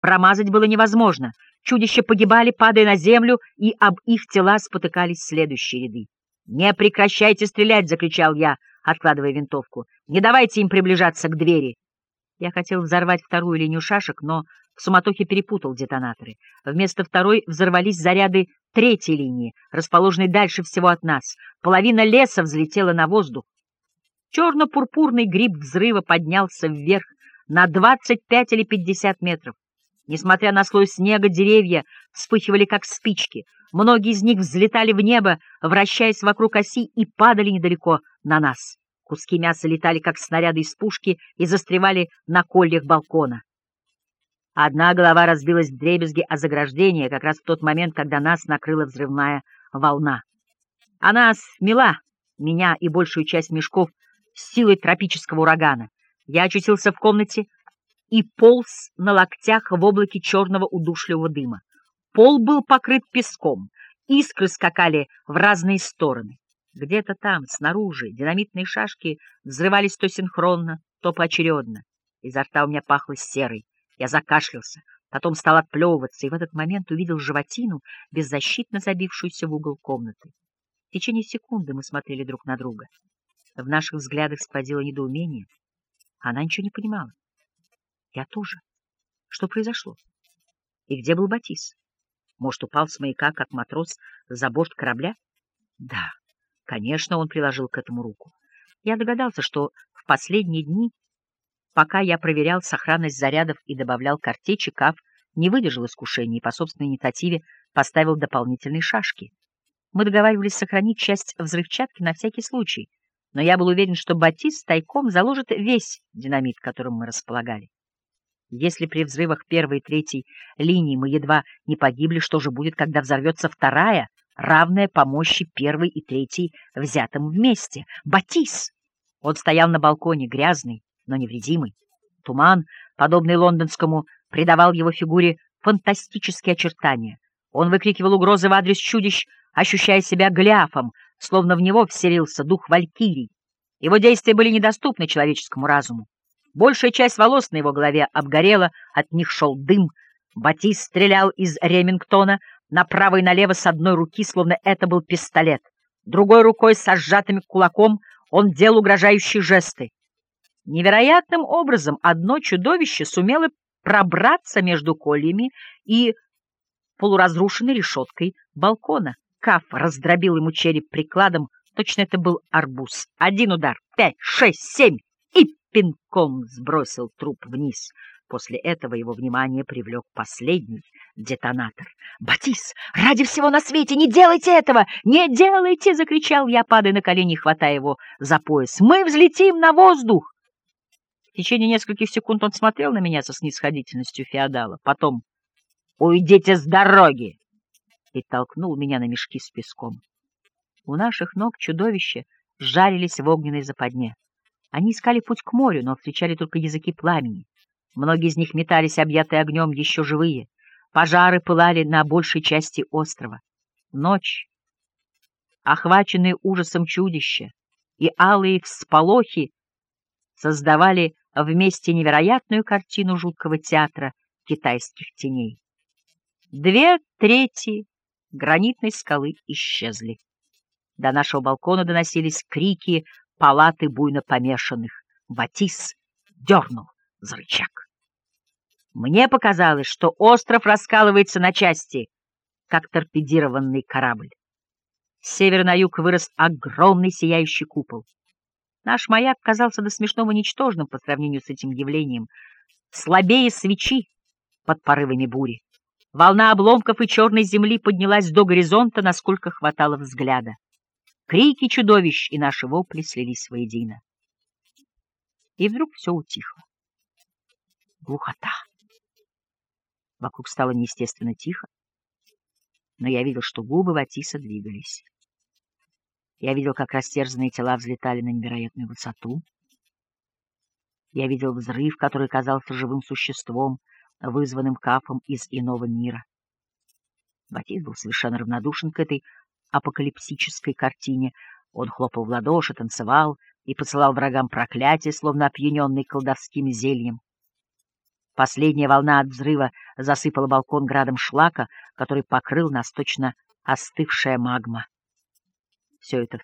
Промазать было невозможно. Чудища погибали, падая на землю, и об их тела спотыкались следующие ряды. «Не прекращайте стрелять!» — закричал я, откладывая винтовку. «Не давайте им приближаться к двери!» Я хотел взорвать вторую линию шашек, но в суматохе перепутал детонаторы. Вместо второй взорвались заряды третьей линии, расположенной дальше всего от нас. Половина леса взлетела на воздух. Черно-пурпурный гриб взрыва поднялся вверх на 25 или 50 метров. Несмотря на слой снега, деревья вспыхивали как спички. Многие из них взлетали в небо, вращаясь вокруг оси, и падали недалеко на нас. Куски мяса летали, как снаряды из пушки, и застревали на кольях балкона. Одна голова разбилась в дребезги о заграждение как раз в тот момент, когда нас накрыла взрывная волна. Она смела меня и большую часть мешков с силой тропического урагана. Я очутился в комнате и полз на локтях в облаке черного удушливого дыма. Пол был покрыт песком, искры скакали в разные стороны. Где-то там, снаружи, динамитные шашки взрывались то синхронно, то поочередно. Изо рта у меня пахло серой. Я закашлялся, потом стал отплевываться, и в этот момент увидел животину, беззащитно забившуюся в угол комнаты. В течение секунды мы смотрели друг на друга. В наших взглядах сквозило недоумение. Она ничего не понимала. Я тоже. Что произошло? И где был Батис? Может, упал с маяка, как матрос, за борт корабля? Да, конечно, он приложил к этому руку. Я догадался, что в последние дни, пока я проверял сохранность зарядов и добавлял картечи, Каф не выдержал искушения и по собственной инициативе поставил дополнительные шашки. Мы договаривались сохранить часть взрывчатки на всякий случай, но я был уверен, что Батис тайком заложит весь динамит, которым мы располагали. Если при взрывах первой и третьей линии мы едва не погибли, что же будет, когда взорвется вторая, равная по мощи первой и третьей, взятым вместе? Батис! Он стоял на балконе, грязный, но невредимый. Туман, подобный лондонскому, придавал его фигуре фантастические очертания. Он выкрикивал угрозы в адрес чудищ, ощущая себя гляфом, словно в него вселился дух валькирий. Его действия были недоступны человеческому разуму. Большая часть волос на его голове обгорела, от них шел дым. Батис стрелял из Ремингтона направо и налево с одной руки, словно это был пистолет. Другой рукой со сжатым кулаком он делал угрожающие жесты. Невероятным образом одно чудовище сумело пробраться между кольями и полуразрушенной решеткой балкона. Каф раздробил ему череп прикладом, точно это был арбуз. Один удар, пять, шесть, семь пинком сбросил труп вниз. После этого его внимание привлек последний детонатор. «Батис, ради всего на свете, не делайте этого! Не делайте!» — закричал я, падая на колени, хватая его за пояс. «Мы взлетим на воздух!» В течение нескольких секунд он смотрел на меня со снисходительностью феодала. Потом «Уйдите с дороги!» и толкнул меня на мешки с песком. У наших ног чудовища жарились в огненной западне. Они искали путь к морю, но встречали только языки пламени. Многие из них метались, объятые огнем, еще живые. Пожары пылали на большей части острова. Ночь, охваченные ужасом чудища и алые всполохи создавали вместе невероятную картину жуткого театра китайских теней. Две трети гранитной скалы исчезли. До нашего балкона доносились крики палаты буйно помешанных. Батис дернул за рычаг. Мне показалось, что остров раскалывается на части, как торпедированный корабль. С севера на юг вырос огромный сияющий купол. Наш маяк казался до смешного ничтожным по сравнению с этим явлением, слабее свечи под порывами бури. Волна обломков и черной земли поднялась до горизонта, насколько хватало взгляда. Крики чудовищ и наши вопли слились воедино. И вдруг все утихло. Глухота. Вокруг стало неестественно тихо, но я видел, что губы Ватиса двигались. Я видел, как растерзанные тела взлетали на невероятную высоту. Я видел взрыв, который казался живым существом, вызванным кафом из иного мира. Батис был совершенно равнодушен к этой апокалипсической картине. Он хлопал в ладоши, танцевал и посылал врагам проклятия, словно опьяненный колдовским зельем. Последняя волна от взрыва засыпала балкон градом шлака, который покрыл нас точно остывшая магма. Все это в.